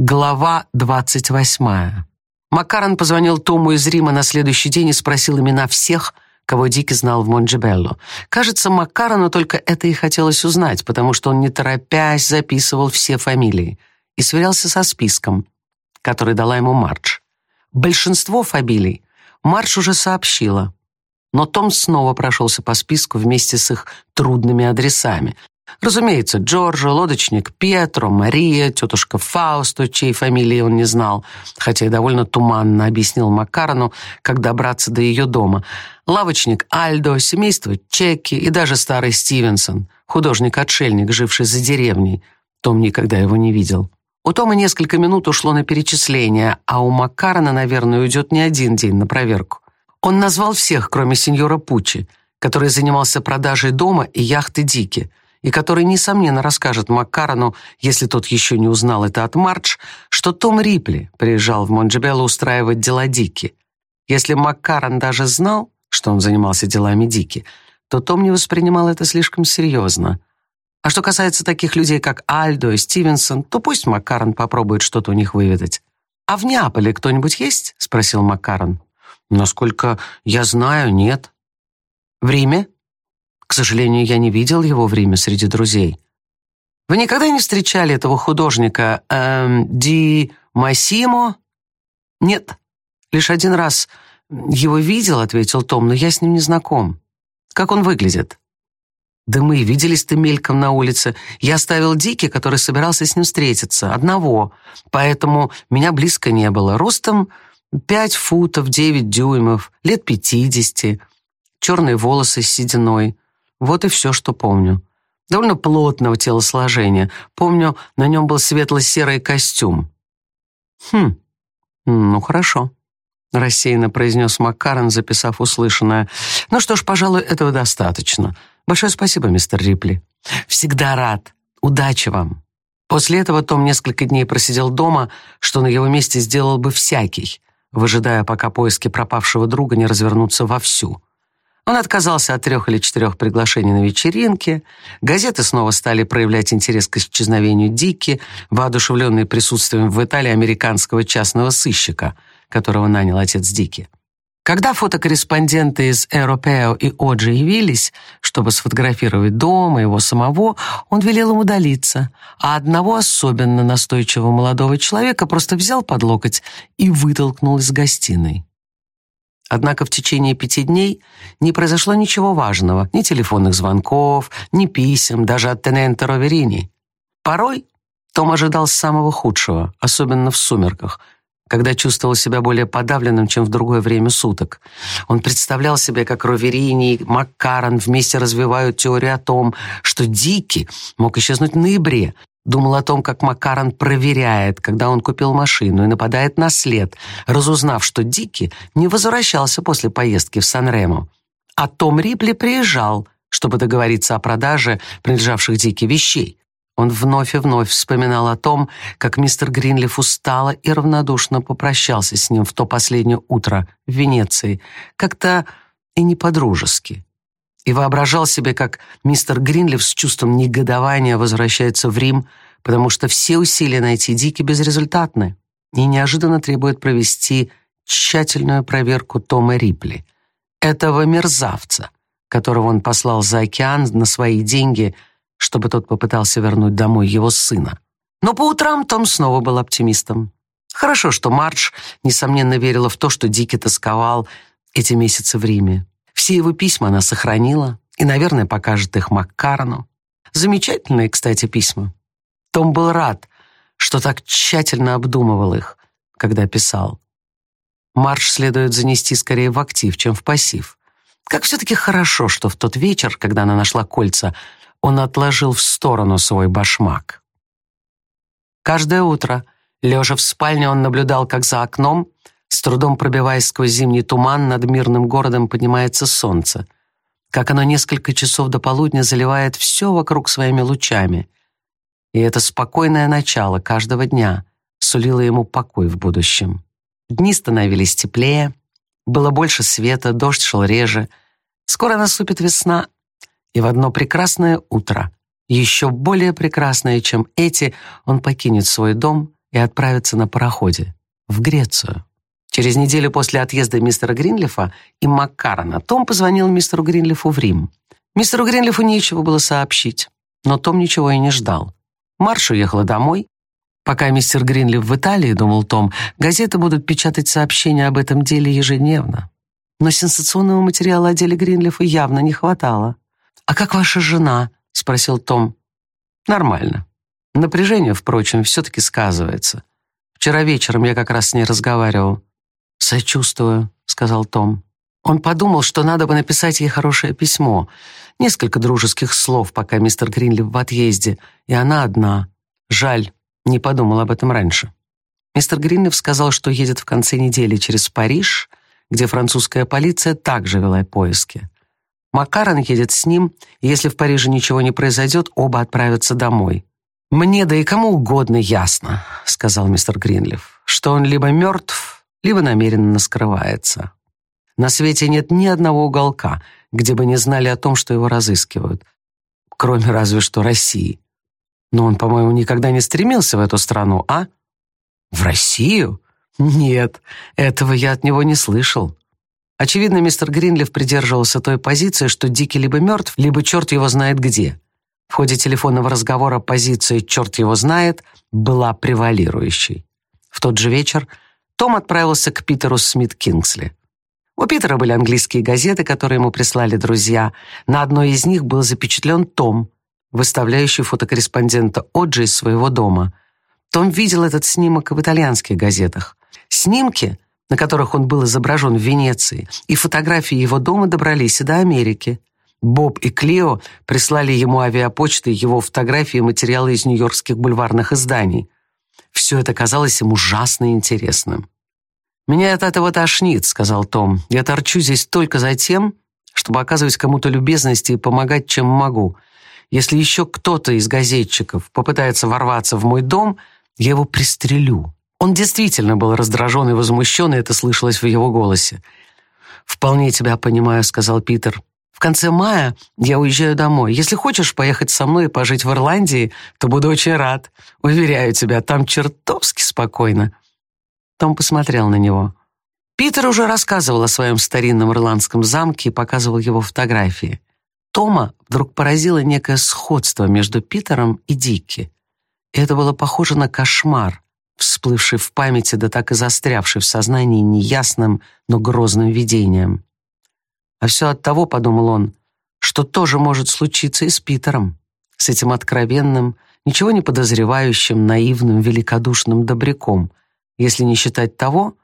Глава двадцать восьмая. Маккарон позвонил Тому из Рима на следующий день и спросил имена всех, кого Дики знал в Монджебелло. Кажется, Маккарону только это и хотелось узнать, потому что он, не торопясь, записывал все фамилии и сверялся со списком, который дала ему Мардж. Большинство фамилий Мардж уже сообщила, но Том снова прошелся по списку вместе с их трудными адресами, Разумеется, Джорджо, лодочник Петро, Мария, тетушка Фаусту, чьей фамилии он не знал, хотя и довольно туманно объяснил Макарону, как добраться до ее дома. Лавочник Альдо, семейство Чеки и даже старый Стивенсон, художник-отшельник, живший за деревней. Том никогда его не видел. У Тома несколько минут ушло на перечисление, а у Маккарона, наверное, уйдет не один день на проверку. Он назвал всех, кроме сеньора Пучи, который занимался продажей дома и яхты Дики – и который, несомненно, расскажет Маккарону, если тот еще не узнал это от Мардж, что Том Рипли приезжал в Монджебелло устраивать дела Дики. Если Маккарон даже знал, что он занимался делами Дики, то Том не воспринимал это слишком серьезно. А что касается таких людей, как Альдо и Стивенсон, то пусть Маккарон попробует что-то у них выведать. «А в Неаполе кто-нибудь есть?» — спросил Маккарон. «Насколько я знаю, нет». «В Риме?» К сожалению, я не видел его в Риме среди друзей. Вы никогда не встречали этого художника эм, Ди Массимо? Нет, лишь один раз его видел, ответил Том, но я с ним не знаком. Как он выглядит? Да мы виделись-то мельком на улице. Я оставил Дики, который собирался с ним встретиться, одного, поэтому меня близко не было. Ростом пять футов девять дюймов, лет пятидесяти, черные волосы с сединой. Вот и все, что помню. Довольно плотного телосложения. Помню, на нем был светло-серый костюм. «Хм, ну хорошо», — рассеянно произнес Маккарон, записав услышанное. «Ну что ж, пожалуй, этого достаточно. Большое спасибо, мистер Рипли. Всегда рад. Удачи вам». После этого Том несколько дней просидел дома, что на его месте сделал бы всякий, выжидая, пока поиски пропавшего друга не развернутся вовсю. Он отказался от трех или четырех приглашений на вечеринки. Газеты снова стали проявлять интерес к исчезновению Дики, воодушевленные присутствием в Италии американского частного сыщика, которого нанял отец Дики. Когда фотокорреспонденты из «Эропео» и «Оджи» явились, чтобы сфотографировать дом и его самого, он велел им удалиться, а одного особенно настойчивого молодого человека просто взял под локоть и вытолкнул из гостиной. Однако в течение пяти дней не произошло ничего важного, ни телефонных звонков, ни писем, даже от Тенента Роверини. Порой том ожидал самого худшего, особенно в сумерках, когда чувствовал себя более подавленным, чем в другое время суток. Он представлял себе, как Роверини и Маккарон вместе развивают теорию о том, что Дики мог исчезнуть в ноябре, Думал о том, как Макарон проверяет, когда он купил машину, и нападает на след, разузнав, что Дики не возвращался после поездки в Сан-Ремо. А Том Рипли приезжал, чтобы договориться о продаже принадлежавших Дики вещей. Он вновь и вновь вспоминал о том, как мистер Гринлиф устало и равнодушно попрощался с ним в то последнее утро в Венеции, как-то и не по-дружески и воображал себе, как мистер Гринлиф с чувством негодования возвращается в Рим, потому что все усилия найти Дики безрезультатны и неожиданно требует провести тщательную проверку Тома Рипли, этого мерзавца, которого он послал за океан на свои деньги, чтобы тот попытался вернуть домой его сына. Но по утрам Том снова был оптимистом. Хорошо, что Мардж, несомненно, верила в то, что Дики тосковал эти месяцы в Риме. Все его письма она сохранила и, наверное, покажет их Маккарону. Замечательные, кстати, письма. Том был рад, что так тщательно обдумывал их, когда писал. Марш следует занести скорее в актив, чем в пассив. Как все-таки хорошо, что в тот вечер, когда она нашла кольца, он отложил в сторону свой башмак. Каждое утро, лежа в спальне, он наблюдал, как за окном с трудом пробиваясь сквозь зимний туман, над мирным городом поднимается солнце. Как оно несколько часов до полудня заливает все вокруг своими лучами. И это спокойное начало каждого дня сулило ему покой в будущем. Дни становились теплее, было больше света, дождь шел реже. Скоро наступит весна, и в одно прекрасное утро, еще более прекрасное, чем эти, он покинет свой дом и отправиться на пароходе в Грецию. Через неделю после отъезда мистера Гринлифа и Маккарона Том позвонил мистеру Гринлифу в Рим. Мистеру Гринлифу нечего было сообщить, но Том ничего и не ждал. Марш уехала домой. Пока мистер Гринлиф в Италии, думал Том, газеты будут печатать сообщения об этом деле ежедневно. Но сенсационного материала о деле Гринлифа явно не хватало. «А как ваша жена?» — спросил Том. «Нормально. Напряжение, впрочем, все-таки сказывается. Вчера вечером я как раз с ней разговаривал. «Сочувствую», — сказал Том. Он подумал, что надо бы написать ей хорошее письмо. Несколько дружеских слов, пока мистер Гринли в отъезде, и она одна. Жаль, не подумал об этом раньше. Мистер Гринлиф сказал, что едет в конце недели через Париж, где французская полиция также вела поиски. Маккарон едет с ним, и если в Париже ничего не произойдет, оба отправятся домой. «Мне, да и кому угодно ясно», — сказал мистер Гринлиф, «что он либо мертв, либо намеренно скрывается. На свете нет ни одного уголка, где бы не знали о том, что его разыскивают, кроме разве что России. Но он, по-моему, никогда не стремился в эту страну, а? В Россию? Нет, этого я от него не слышал. Очевидно, мистер Гринлиф придерживался той позиции, что Дикий либо мертв, либо черт его знает где. В ходе телефонного разговора позиция «черт его знает» была превалирующей. В тот же вечер том отправился к Питеру Смит Кингсли. У Питера были английские газеты, которые ему прислали друзья. На одной из них был запечатлен Том, выставляющий фотокорреспондента Оджи из своего дома. Том видел этот снимок в итальянских газетах. Снимки, на которых он был изображен в Венеции, и фотографии его дома добрались и до Америки. Боб и Клео прислали ему авиапочтой его фотографии и материалы из нью-йоркских бульварных изданий. Все это казалось им ужасно интересным. «Меня от этого тошнит», — сказал Том. «Я торчу здесь только за тем, чтобы оказывать кому-то любезности и помогать, чем могу. Если еще кто-то из газетчиков попытается ворваться в мой дом, я его пристрелю». Он действительно был раздражен и возмущен, и это слышалось в его голосе. «Вполне тебя понимаю», — сказал Питер. В конце мая я уезжаю домой. Если хочешь поехать со мной и пожить в Ирландии, то буду очень рад. Уверяю тебя, там чертовски спокойно». Том посмотрел на него. Питер уже рассказывал о своем старинном ирландском замке и показывал его фотографии. Тома вдруг поразило некое сходство между Питером и Дикки. И это было похоже на кошмар, всплывший в памяти, да так и застрявший в сознании неясным, но грозным видением. А все от того, подумал он, что тоже может случиться и с Питером, с этим откровенным, ничего не подозревающим, наивным, великодушным добряком, если не считать того,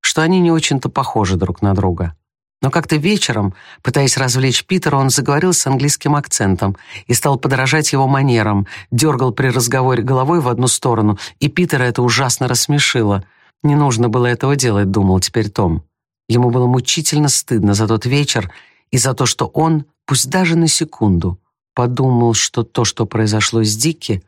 что они не очень-то похожи друг на друга. Но как-то вечером, пытаясь развлечь Питера, он заговорил с английским акцентом и стал подражать его манерам, дергал при разговоре головой в одну сторону, и Питера это ужасно рассмешило. Не нужно было этого делать, думал теперь Том. Ему было мучительно стыдно за тот вечер и за то, что он, пусть даже на секунду, подумал, что то, что произошло с Дикки,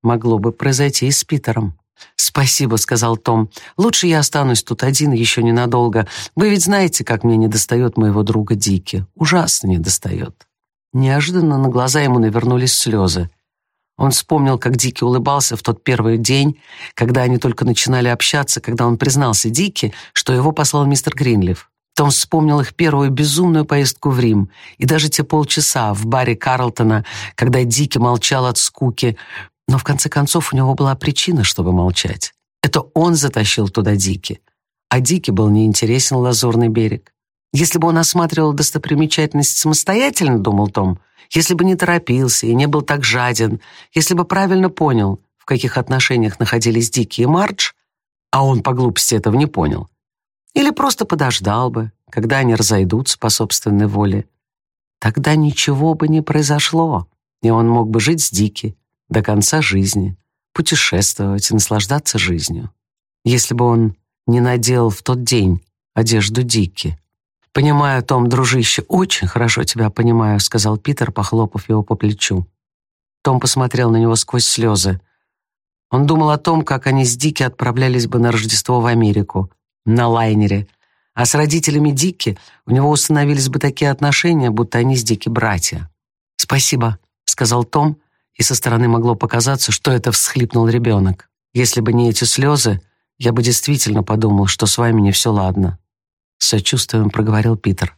могло бы произойти и с Питером. «Спасибо», — сказал Том. «Лучше я останусь тут один еще ненадолго. Вы ведь знаете, как мне недостает моего друга Дики. Ужасно недостает». Неожиданно на глаза ему навернулись слезы. Он вспомнил, как Дики улыбался в тот первый день, когда они только начинали общаться, когда он признался Дики, что его послал мистер Гринлиф. Том вспомнил их первую безумную поездку в Рим и даже те полчаса в баре Карлтона, когда Дики молчал от скуки, но в конце концов у него была причина, чтобы молчать. Это он затащил туда Дики, а Дики был неинтересен Лазурный берег. Если бы он осматривал достопримечательность самостоятельно, думал Том, если бы не торопился и не был так жаден, если бы правильно понял, в каких отношениях находились Дики и Мардж, а он по глупости этого не понял, или просто подождал бы, когда они разойдутся по собственной воле, тогда ничего бы не произошло, и он мог бы жить с Дики до конца жизни, путешествовать и наслаждаться жизнью. Если бы он не надел в тот день одежду Дики, «Понимаю, Том, дружище, очень хорошо тебя понимаю», сказал Питер, похлопав его по плечу. Том посмотрел на него сквозь слезы. Он думал о том, как они с Дики отправлялись бы на Рождество в Америку, на лайнере, а с родителями Дики у него установились бы такие отношения, будто они с Дики братья. «Спасибо», — сказал Том, и со стороны могло показаться, что это всхлипнул ребенок. Если бы не эти слезы, я бы действительно подумал, что с вами не все ладно. Сочувствием проговорил Питер.